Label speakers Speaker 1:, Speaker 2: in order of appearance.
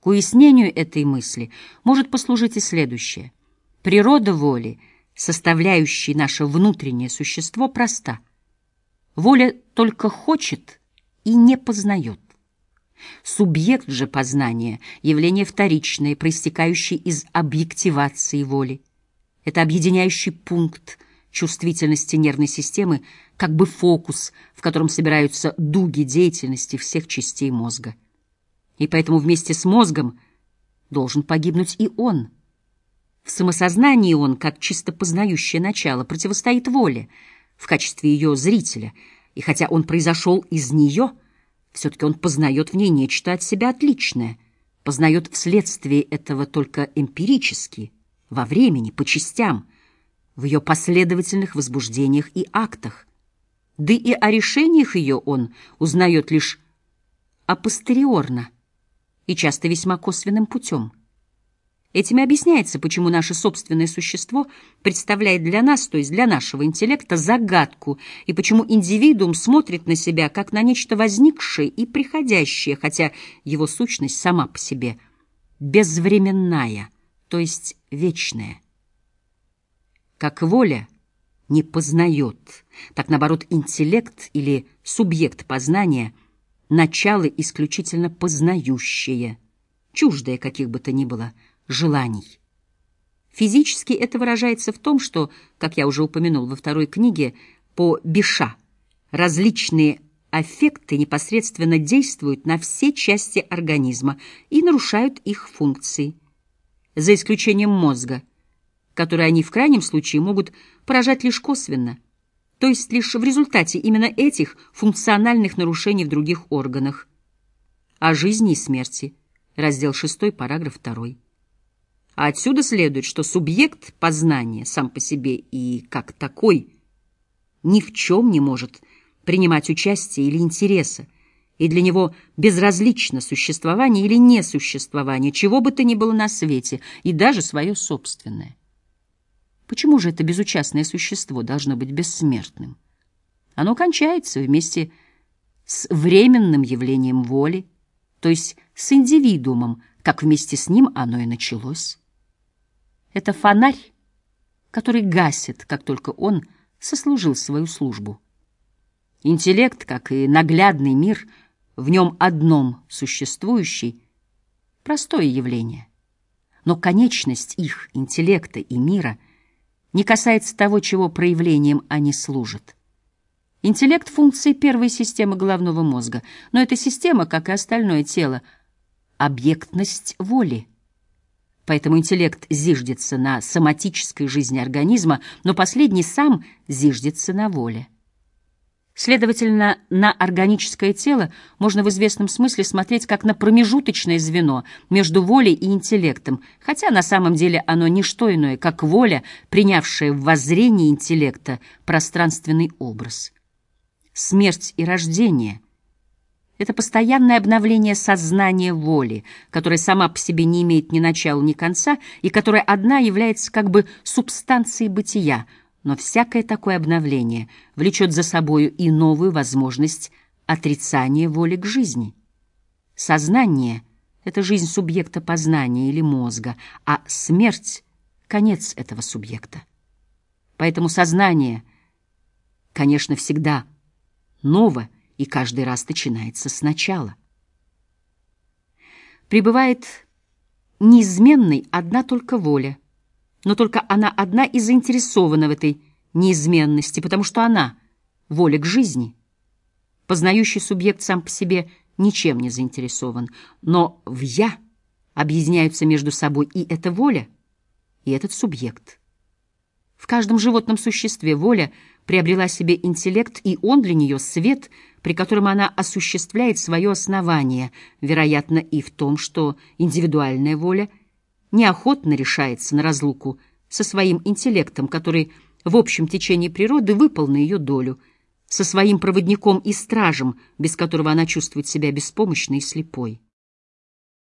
Speaker 1: К уяснению этой мысли может послужить и следующее. Природа воли, составляющая наше внутреннее существо, проста. Воля только хочет и не познает. Субъект же познания — явление вторичное, проистекающее из объективации воли. Это объединяющий пункт чувствительности нервной системы, как бы фокус, в котором собираются дуги деятельности всех частей мозга. И поэтому вместе с мозгом должен погибнуть и он. В самосознании он, как чисто познающее начало, противостоит воле в качестве ее зрителя, и хотя он произошел из нее — все-таки он познает в ней нечто от себя отличное, познает вследствие этого только эмпирически, во времени, по частям, в ее последовательных возбуждениях и актах. Да и о решениях ее он узнает лишь апостериорно и часто весьма косвенным путем. Этим и объясняется, почему наше собственное существо представляет для нас, то есть для нашего интеллекта, загадку, и почему индивидуум смотрит на себя как на нечто возникшее и приходящее, хотя его сущность сама по себе безвременная, то есть вечная. Как воля не познает, так, наоборот, интеллект или субъект познания — начало исключительно познающее, чуждое каких бы то ни было — желаний. Физически это выражается в том, что, как я уже упомянул во второй книге, по Биша различные аффекты непосредственно действуют на все части организма и нарушают их функции, за исключением мозга, который они в крайнем случае могут поражать лишь косвенно, то есть лишь в результате именно этих функциональных нарушений в других органах. О жизни и смерти. Раздел 6, параграф 2. А отсюда следует, что субъект познания сам по себе и как такой ни в чем не может принимать участие или интереса, и для него безразлично существование или несуществование чего бы то ни было на свете, и даже свое собственное. Почему же это безучастное существо должно быть бессмертным? Оно кончается вместе с временным явлением воли, то есть с индивидуумом, как вместе с ним оно и началось. Это фонарь, который гасит, как только он сослужил свою службу. Интеллект, как и наглядный мир, в нем одном существующий, простое явление. Но конечность их, интеллекта и мира, не касается того, чего проявлением они служат. Интеллект — функции первой системы головного мозга, но эта система, как и остальное тело, — объектность воли. Поэтому интеллект зиждется на соматической жизни организма, но последний сам зиждется на воле. Следовательно, на органическое тело можно в известном смысле смотреть как на промежуточное звено между волей и интеллектом, хотя на самом деле оно не что иное, как воля, принявшая в воззрение интеллекта пространственный образ. Смерть и рождение — это постоянное обновление сознания воли, которая сама по себе не имеет ни начала, ни конца, и которая одна является как бы субстанцией бытия, но всякое такое обновление влечет за собою и новую возможность отрицания воли к жизни. Сознание — это жизнь субъекта познания или мозга, а смерть — конец этого субъекта. Поэтому сознание, конечно, всегда ново, и каждый раз начинается сначала. Пребывает неизменной одна только воля, но только она одна и заинтересована в этой неизменности, потому что она — воля к жизни. Познающий субъект сам по себе ничем не заинтересован, но в «я» объединяются между собой и эта воля, и этот субъект. В каждом животном существе воля приобрела себе интеллект, и он для нее свет, при котором она осуществляет свое основание, вероятно, и в том, что индивидуальная воля неохотно решается на разлуку со своим интеллектом, который в общем течении природы выпал на ее долю, со своим проводником и стражем, без которого она чувствует себя беспомощной и слепой.